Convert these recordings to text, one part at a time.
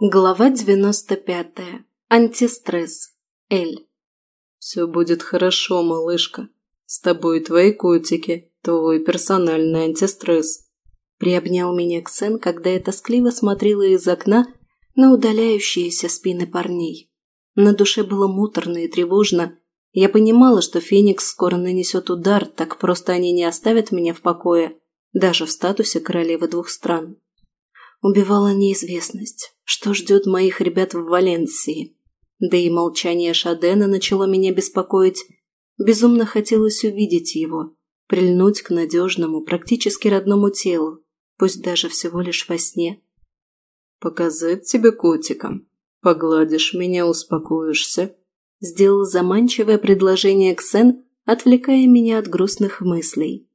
Глава 95. Антистресс. Эль. «Все будет хорошо, малышка. С тобой твои котики, твой персональный антистресс». Приобнял меня Ксен, когда я тоскливо смотрела из окна на удаляющиеся спины парней. На душе было муторно и тревожно. Я понимала, что Феникс скоро нанесет удар, так просто они не оставят меня в покое, даже в статусе королевы двух стран убивала неизвестность. Что ждет моих ребят в Валенсии? Да и молчание Шадена начало меня беспокоить. Безумно хотелось увидеть его, прильнуть к надежному, практически родному телу, пусть даже всего лишь во сне. «Показать тебе котиком. Погладишь меня, успокоишься», – сделал заманчивое предложение Ксен, отвлекая меня от грустных мыслей.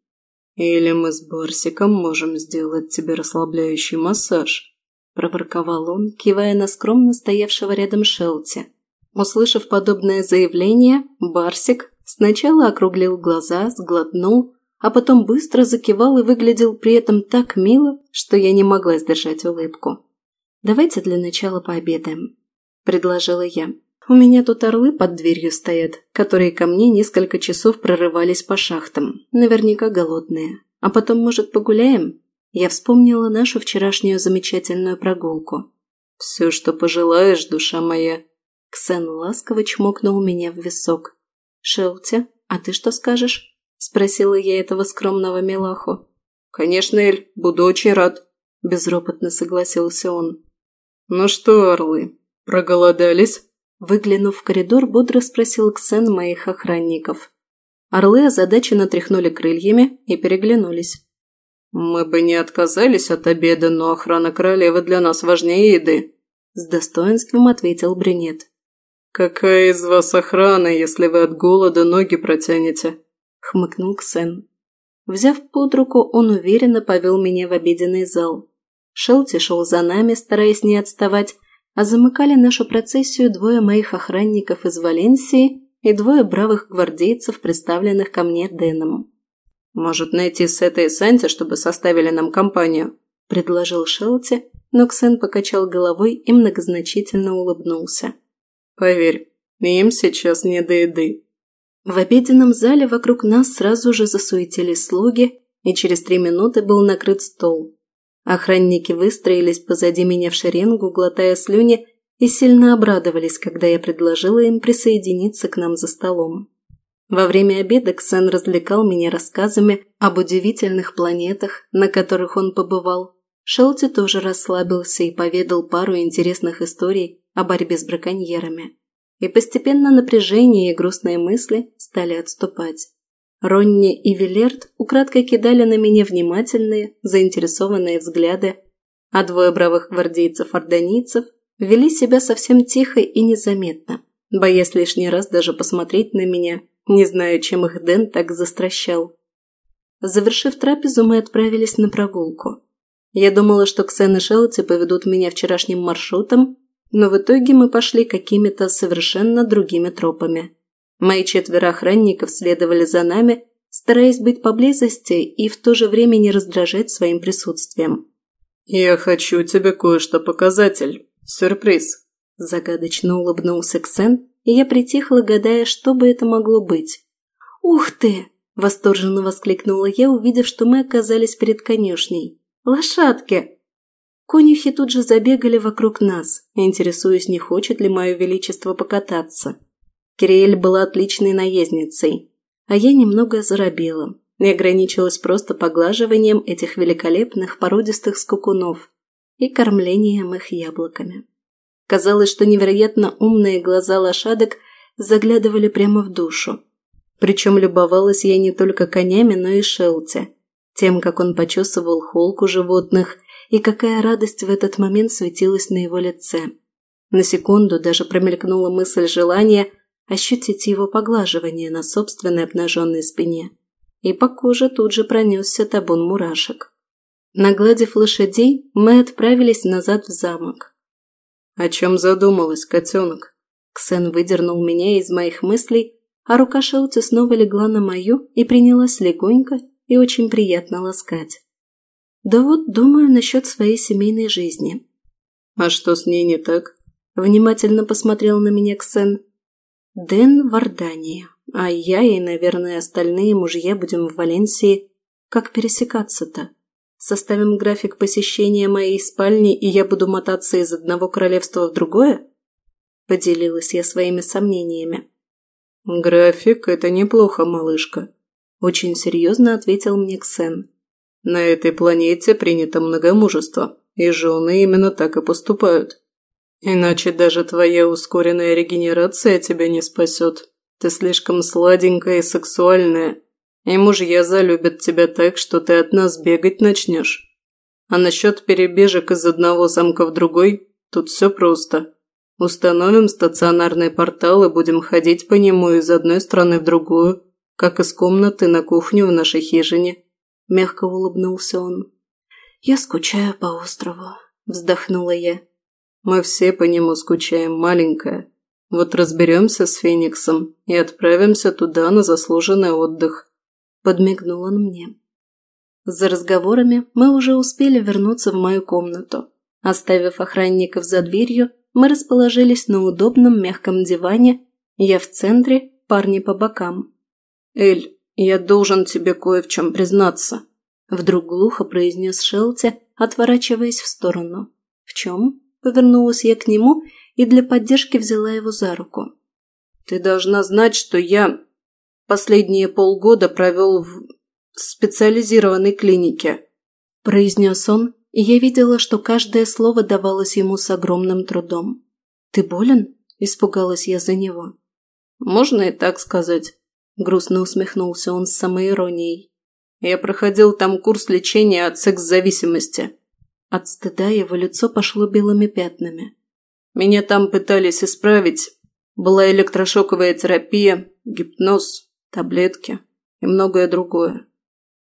«Или мы с Барсиком можем сделать тебе расслабляющий массаж», – проворковал он, кивая на скромно стоявшего рядом Шелти. Услышав подобное заявление, Барсик сначала округлил глаза, сглотнул, а потом быстро закивал и выглядел при этом так мило, У меня тут орлы под дверью стоят, которые ко мне несколько часов прорывались по шахтам, наверняка голодные. А потом, может, погуляем? Я вспомнила нашу вчерашнюю замечательную прогулку. «Все, что пожелаешь, душа моя!» Ксен ласково чмокнул меня в висок. Шелтя, а ты что скажешь?» Спросила я этого скромного милаху. «Конечно, Эль, буду очень рад!» Безропотно согласился он. «Ну что, орлы, проголодались?» Выглянув в коридор, бодро спросил Ксен моих охранников. Орлы озадаченно тряхнули крыльями и переглянулись. «Мы бы не отказались от обеда, но охрана королевы для нас важнее еды», – с достоинством ответил брюнет. «Какая из вас охрана, если вы от голода ноги протянете?» – хмыкнул Ксен. Взяв под руку, он уверенно повел меня в обеденный зал. Шелти шел за нами, стараясь не отставать, а замыкали нашу процессию двое моих охранников из Валенсии и двое бравых гвардейцев, представленных ко мне Дэном. «Может, найти Сета и Санти, чтобы составили нам компанию?» – предложил Шелти, но Ксен покачал головой и многозначительно улыбнулся. «Поверь, им сейчас не до еды». В обеденном зале вокруг нас сразу же засуетились слуги, и через три минуты был накрыт стол. Охранники выстроились позади меня в шеренгу, глотая слюни, и сильно обрадовались, когда я предложила им присоединиться к нам за столом. Во время обеда Ксен развлекал меня рассказами об удивительных планетах, на которых он побывал. Шелти тоже расслабился и поведал пару интересных историй о борьбе с браконьерами. И постепенно напряжение и грустные мысли стали отступать. Ронни и Вилерт украдкой кидали на меня внимательные, заинтересованные взгляды, а двое бравых гвардейцев-ордонийцев вели себя совсем тихо и незаметно, боясь лишний раз даже посмотреть на меня, не знаю, чем их Дэн так застращал. Завершив трапезу, мы отправились на прогулку. Я думала, что Ксен и Шелти поведут меня вчерашним маршрутом, но в итоге мы пошли какими-то совершенно другими тропами. Мои четверо охранников следовали за нами, стараясь быть поблизости и в то же время не раздражать своим присутствием. «Я хочу тебе кое-что показатель. Сюрприз!» Загадочно улыбнулся Ксен, и я притихла, гадая, что бы это могло быть. «Ух ты!» – восторженно воскликнула я, увидев, что мы оказались перед конюшней. «Лошадки!» Конюхи тут же забегали вокруг нас, интересуясь, не хочет ли мое величество покататься. Кириэль была отличной наездницей, а я немного зарабела и ограничилась просто поглаживанием этих великолепных породистых скукунов и кормлением их яблоками. Казалось, что невероятно умные глаза лошадок заглядывали прямо в душу. Причем любовалась я не только конями, но и Шелти, тем, как он почесывал холку животных и какая радость в этот момент светилась на его лице. На секунду даже промелькнула мысль желания – ощутить его поглаживание на собственной обнаженной спине, и по коже тут же пронесся табун мурашек. Нагладив лошадей, мы отправились назад в замок. «О чем задумалась, котенок?» Ксен выдернул меня из моих мыслей, а рука Шелти снова легла на мою и принялась легонько и очень приятно ласкать. «Да вот думаю насчет своей семейной жизни». «А что с ней не так?» Внимательно посмотрел на меня Ксен. Дэн в Ордании, а я и, наверное, остальные мужья будем в Валенсии. Как пересекаться-то? Составим график посещения моей спальни, и я буду мотаться из одного королевства в другое? Поделилась я своими сомнениями. «График – это неплохо, малышка», – очень серьезно ответил мне Ксен. «На этой планете принято многомужество, и жены именно так и поступают. Иначе даже твоя ускоренная регенерация тебя не спасет. Ты слишком сладенькая и сексуальная, и мужья залюбят тебя так, что ты от нас бегать начнешь. А насчет перебежек из одного замка в другой, тут все просто. Установим стационарный портал и будем ходить по нему из одной страны в другую, как из комнаты на кухню в нашей хижине. Мягко улыбнулся он. «Я скучаю по острову», – вздохнула я мы все по нему скучаем, маленькая. Вот разберемся с Фениксом и отправимся туда на заслуженный отдых». Подмигнул он мне. За разговорами мы уже успели вернуться в мою комнату. Оставив охранников за дверью, мы расположились на удобном мягком диване, я в центре, парни по бокам. «Эль, я должен тебе кое в чем признаться», – вдруг глухо произнес Шелти, отворачиваясь в сторону. «В чем?» Повернулась я к нему и для поддержки взяла его за руку. «Ты должна знать, что я последние полгода провел в специализированной клинике», – произнес он, и я видела, что каждое слово давалось ему с огромным трудом. «Ты болен?» – испугалась я за него. «Можно и так сказать», – грустно усмехнулся он с самоиронией. «Я проходил там курс лечения от секс-зависимости». От стыда его лицо пошло белыми пятнами. «Меня там пытались исправить. Была электрошоковая терапия, гипноз, таблетки и многое другое».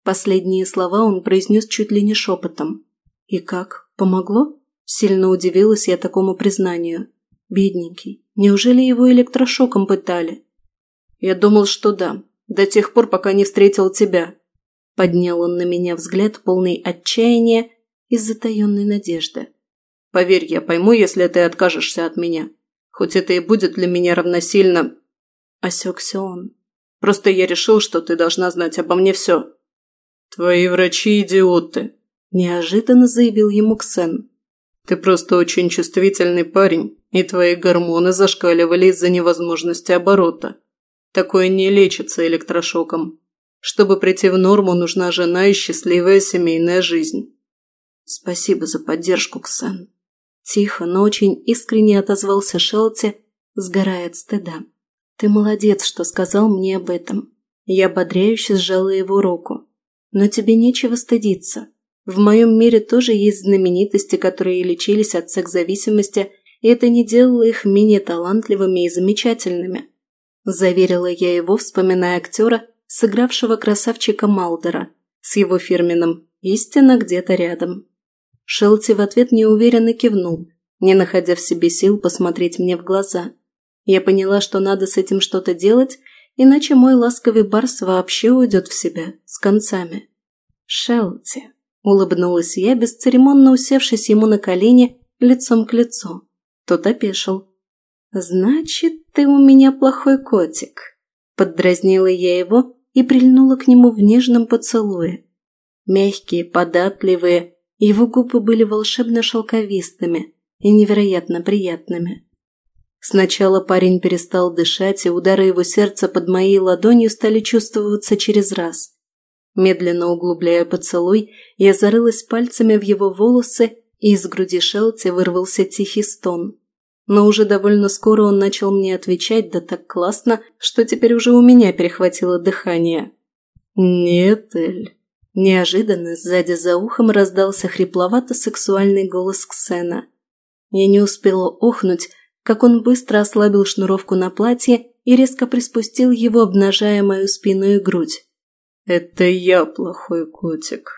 Последние слова он произнес чуть ли не шепотом. «И как? Помогло?» Сильно удивилась я такому признанию. «Бедненький, неужели его электрошоком пытали?» «Я думал, что да, до тех пор, пока не встретил тебя». Поднял он на меня взгляд, полный отчаяния из с затаенной надежды. «Поверь, я пойму, если ты откажешься от меня. Хоть это и будет для меня равносильно...» Осекся он. «Просто я решил, что ты должна знать обо мне все». «Твои врачи – идиоты», – неожиданно заявил ему Ксен. «Ты просто очень чувствительный парень, и твои гормоны зашкаливали из-за невозможности оборота. Такое не лечится электрошоком. Чтобы прийти в норму, нужна жена и счастливая семейная жизнь. «Спасибо за поддержку, Ксан». Тихо, но очень искренне отозвался Шелти, сгорая от стыда. «Ты молодец, что сказал мне об этом». Я ободряюще сжала его руку. «Но тебе нечего стыдиться. В моем мире тоже есть знаменитости, которые лечились от секс-зависимости, и это не делало их менее талантливыми и замечательными». Заверила я его, вспоминая актера, сыгравшего красавчика Малдера, с его фирменным «Истина где-то рядом». Шелти в ответ неуверенно кивнул, не находя в себе сил посмотреть мне в глаза. Я поняла, что надо с этим что-то делать, иначе мой ласковый барс вообще уйдет в себя, с концами. «Шелти», – улыбнулась я, бесцеремонно усевшись ему на колени, лицом к лицу. Тот опешил. «Значит, ты у меня плохой котик», – поддразнила я его и прильнула к нему в нежном поцелуе. Мягкие, податливые, его губы были волшебно шелковистыми и невероятно приятными. Сначала парень перестал дышать, и удары его сердца под моей ладонью стали чувствоваться через раз. Медленно углубляя поцелуй, я зарылась пальцами в его волосы, и из груди Шелти вырвался тихий стон. Но уже довольно скоро он начал мне отвечать, да так классно, что теперь уже у меня перехватило дыхание. «Нет, Эль, Неожиданно сзади за ухом раздался хрипловато-сексуальный голос Ксена. Я не успела охнуть, как он быстро ослабил шнуровку на платье и резко приспустил его, обнажая мою спину и грудь. «Это я плохой котик»,